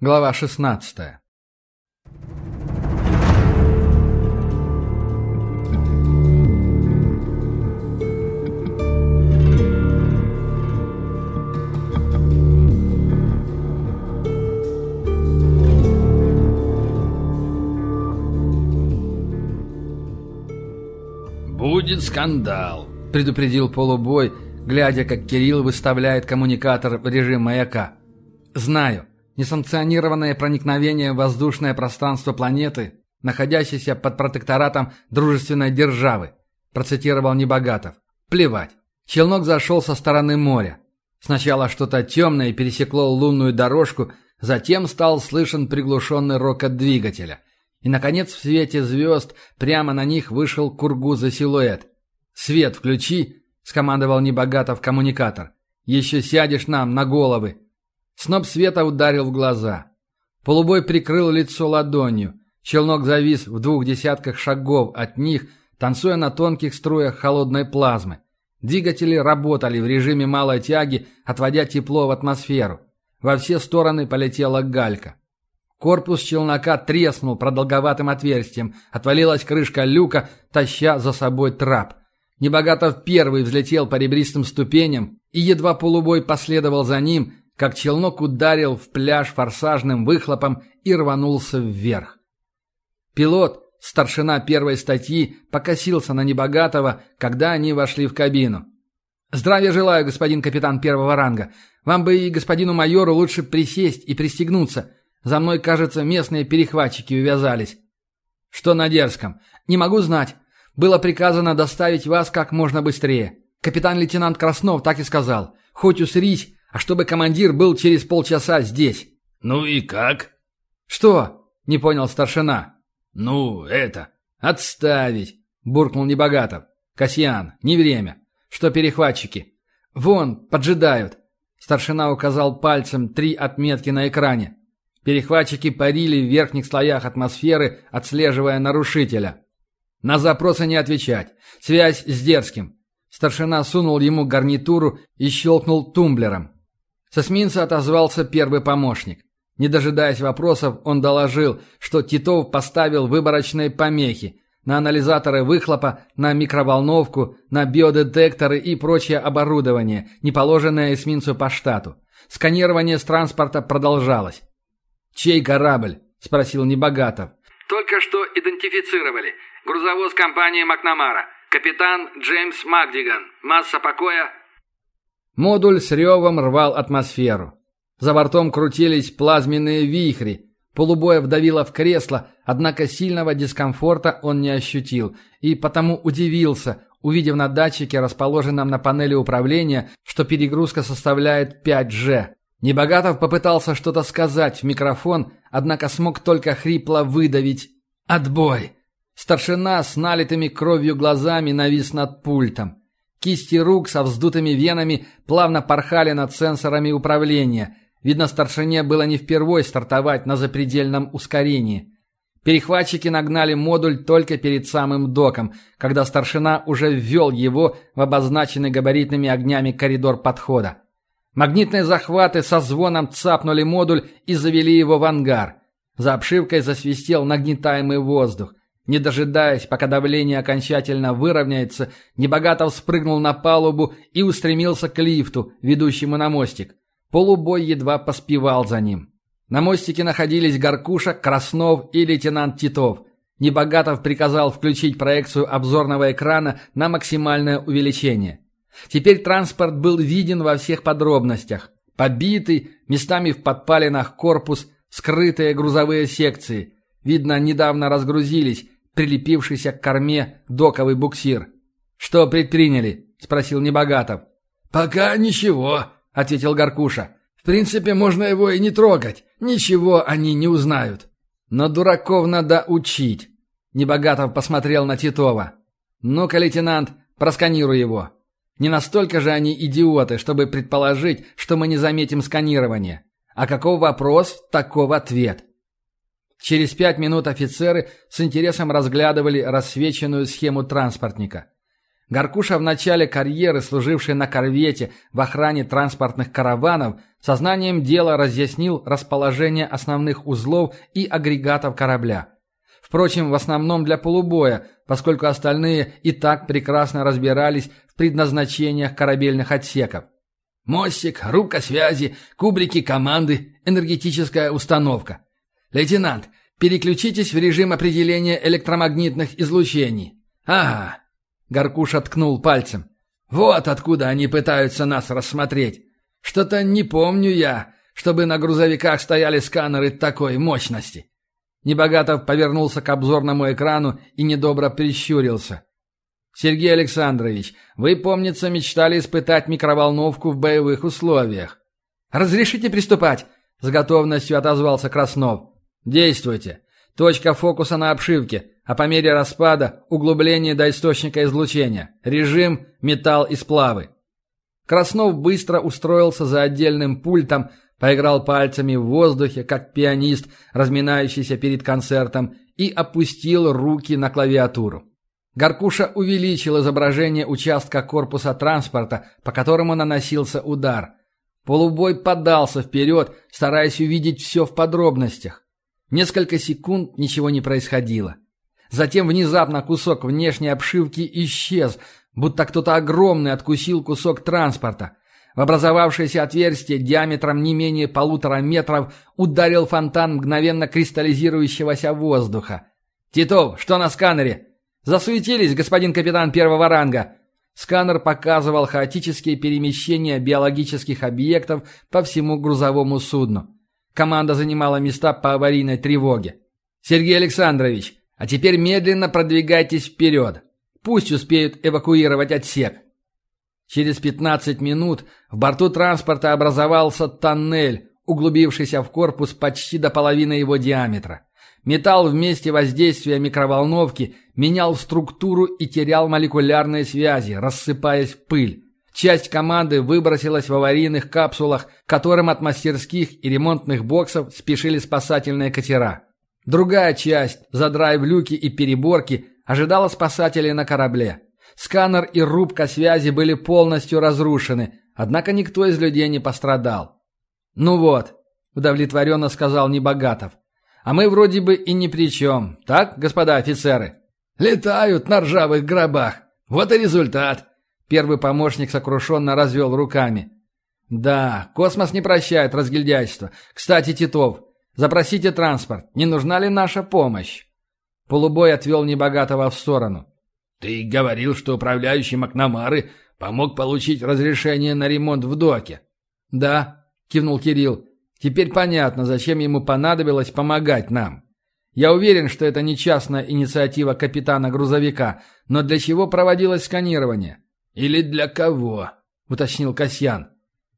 Глава 16. «Будет скандал», — предупредил полубой, глядя, как Кирилл выставляет коммуникатор в режим маяка. «Знаю. Несанкционированное проникновение в воздушное пространство планеты, находящейся под протекторатом дружественной державы», процитировал Небогатов. «Плевать. Челнок зашел со стороны моря. Сначала что-то темное пересекло лунную дорожку, затем стал слышен приглушенный рокот двигателя. И, наконец, в свете звезд прямо на них вышел кургузый силуэт. «Свет включи!» — скомандовал Небогатов коммуникатор. «Еще сядешь нам на головы!» Сноп света ударил в глаза. Полубой прикрыл лицо ладонью. Челнок завис в двух десятках шагов от них, танцуя на тонких струях холодной плазмы. Двигатели работали в режиме малой тяги, отводя тепло в атмосферу. Во все стороны полетела галька. Корпус челнока треснул продолговатым отверстием, отвалилась крышка люка, таща за собой трап. Небогатов первый взлетел по ребристым ступеням, и едва полубой последовал за ним, как челнок ударил в пляж форсажным выхлопом и рванулся вверх. Пилот, старшина первой статьи, покосился на Небогатого, когда они вошли в кабину. «Здравия желаю, господин капитан первого ранга. Вам бы и господину майору лучше присесть и пристегнуться. За мной, кажется, местные перехватчики увязались. Что на дерзком? Не могу знать. Было приказано доставить вас как можно быстрее. Капитан-лейтенант Краснов так и сказал. Хоть усрись, а чтобы командир был через полчаса здесь. Ну и как? Что? Не понял старшина. Ну, это... Отставить, буркнул Небогатов. Касьян, не время. Что перехватчики? Вон, поджидают. Старшина указал пальцем три отметки на экране. Перехватчики парили в верхних слоях атмосферы, отслеживая нарушителя. На запросы не отвечать. Связь с Дерзким. Старшина сунул ему гарнитуру и щелкнул тумблером. С эсминца отозвался первый помощник. Не дожидаясь вопросов, он доложил, что Титов поставил выборочные помехи на анализаторы выхлопа, на микроволновку, на биодетекторы и прочее оборудование, не положенное эсминцу по штату. Сканирование с транспорта продолжалось. «Чей корабль?» – спросил Небогатов. «Только что идентифицировали. Грузовоз компании Макнамара. Капитан Джеймс Макдиган. Масса покоя...» Модуль с ревом рвал атмосферу. За бортом крутились плазменные вихри. Полубоя вдавило в кресло, однако сильного дискомфорта он не ощутил и потому удивился, увидев на датчике, расположенном на панели управления, что перегрузка составляет 5G. Небогатов попытался что-то сказать в микрофон, однако смог только хрипло выдавить «Отбой!». Старшина с налитыми кровью глазами навис над пультом. Кисти рук со вздутыми венами плавно порхали над сенсорами управления. Видно, старшине было не впервой стартовать на запредельном ускорении. Перехватчики нагнали модуль только перед самым доком, когда старшина уже ввел его в обозначенный габаритными огнями коридор подхода. Магнитные захваты со звоном цапнули модуль и завели его в ангар. За обшивкой засвистел нагнетаемый воздух. Не дожидаясь, пока давление окончательно выровняется, Небогатов спрыгнул на палубу и устремился к лифту, ведущему на мостик. Полубой едва поспевал за ним. На мостике находились Горкуша, Краснов и лейтенант Титов. Небогатов приказал включить проекцию обзорного экрана на максимальное увеличение. Теперь транспорт был виден во всех подробностях. Побитый, местами в подпалинах корпус, скрытые грузовые секции. Видно, недавно разгрузились, прилепившийся к корме доковый буксир. «Что предприняли?» – спросил Небогатов. «Пока ничего», – ответил Горкуша. «В принципе, можно его и не трогать. Ничего они не узнают. Но дураков надо учить». Небогатов посмотрел на Титова. «Ну-ка, лейтенант, просканируй его». Не настолько же они идиоты, чтобы предположить, что мы не заметим сканирование. А каков вопрос, таков ответ. Через пять минут офицеры с интересом разглядывали рассвеченную схему транспортника. Гаркуша в начале карьеры, служивший на корвете в охране транспортных караванов, сознанием дела разъяснил расположение основных узлов и агрегатов корабля. Впрочем, в основном для полубоя, поскольку остальные и так прекрасно разбирались в предназначениях корабельных отсеков. Мостик, рубка связи, кубрики команды, энергетическая установка. Лейтенант, переключитесь в режим определения электромагнитных излучений. Ага. Горкуша ткнул пальцем. Вот откуда они пытаются нас рассмотреть. Что-то не помню я, чтобы на грузовиках стояли сканеры такой мощности. Небогатов повернулся к обзорному экрану и недобро прищурился. «Сергей Александрович, вы, помнится, мечтали испытать микроволновку в боевых условиях». «Разрешите приступать?» — с готовностью отозвался Краснов. «Действуйте. Точка фокуса на обшивке, а по мере распада — углубление до источника излучения. Режим — металл и сплавы». Краснов быстро устроился за отдельным пультом, поиграл пальцами в воздухе, как пианист, разминающийся перед концертом, и опустил руки на клавиатуру. Гаркуша увеличил изображение участка корпуса транспорта, по которому наносился удар. Полубой подался вперед, стараясь увидеть все в подробностях. Несколько секунд ничего не происходило. Затем внезапно кусок внешней обшивки исчез, будто кто-то огромный откусил кусок транспорта. В образовавшееся отверстие диаметром не менее полутора метров ударил фонтан мгновенно кристаллизирующегося воздуха. «Титов, что на сканере?» «Засуетились, господин капитан первого ранга!» Сканер показывал хаотические перемещения биологических объектов по всему грузовому судну. Команда занимала места по аварийной тревоге. «Сергей Александрович, а теперь медленно продвигайтесь вперед. Пусть успеют эвакуировать отсек. Через 15 минут в борту транспорта образовался тоннель, углубившийся в корпус почти до половины его диаметра. Металл вместе воздействия микроволновки менял структуру и терял молекулярные связи, рассыпаясь в пыль. Часть команды выбросилась в аварийных капсулах, которым от мастерских и ремонтных боксов спешили спасательные катера. Другая часть, задраив люки и переборки, ожидала спасателей на корабле. Сканер и рубка связи были полностью разрушены, однако никто из людей не пострадал. «Ну вот», — удовлетворенно сказал Небогатов, — «а мы вроде бы и ни при чем, так, господа офицеры?» «Летают на ржавых гробах. Вот и результат», — первый помощник сокрушенно развел руками. «Да, космос не прощает разгильдяйство. Кстати, Титов, запросите транспорт. Не нужна ли наша помощь?» Полубой отвел Небогатого в сторону. «Ты говорил, что управляющий Макнамары помог получить разрешение на ремонт в доке». «Да», — кивнул Кирилл. «Теперь понятно, зачем ему понадобилось помогать нам. Я уверен, что это не частная инициатива капитана грузовика, но для чего проводилось сканирование?» «Или для кого?» — уточнил Касьян.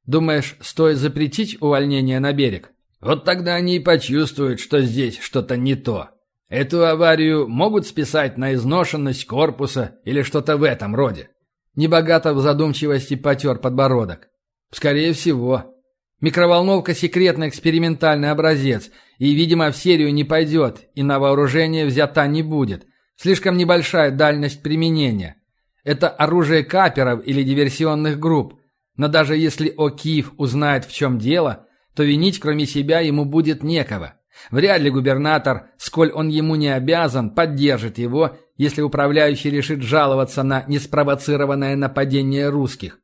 «Думаешь, стоит запретить увольнение на берег?» «Вот тогда они и почувствуют, что здесь что-то не то». Эту аварию могут списать на изношенность корпуса или что-то в этом роде. Небогато в задумчивости потер подбородок. Скорее всего. Микроволновка – секретный экспериментальный образец, и, видимо, в серию не пойдет, и на вооружение взята не будет. Слишком небольшая дальность применения. Это оружие каперов или диверсионных групп. Но даже если О'Кив узнает, в чем дело, то винить кроме себя ему будет некого. Вряд ли губернатор, сколь он ему не обязан, поддержит его, если управляющий решит жаловаться на неспровоцированное нападение русских.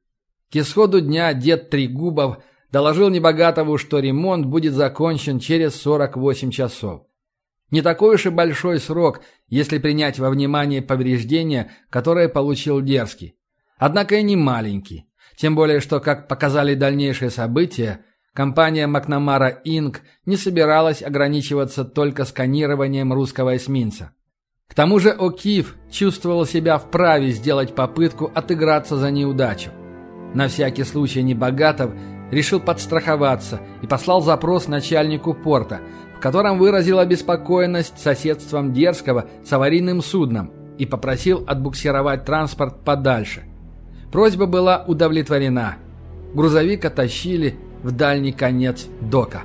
К исходу дня дед Трегубов доложил Небогатову, что ремонт будет закончен через 48 часов. Не такой уж и большой срок, если принять во внимание повреждения, которые получил Дерзкий. Однако и не маленький. Тем более, что, как показали дальнейшие события, Компания Макнамара Инк не собиралась ограничиваться только сканированием русского эсминца. К тому же О'Кив чувствовал себя вправе сделать попытку отыграться за неудачу. На всякий случай Небогатов решил подстраховаться и послал запрос начальнику порта, в котором выразил обеспокоенность соседством Дерзкого с аварийным судном и попросил отбуксировать транспорт подальше. Просьба была удовлетворена. Грузовик оттащили в дальний конец дока.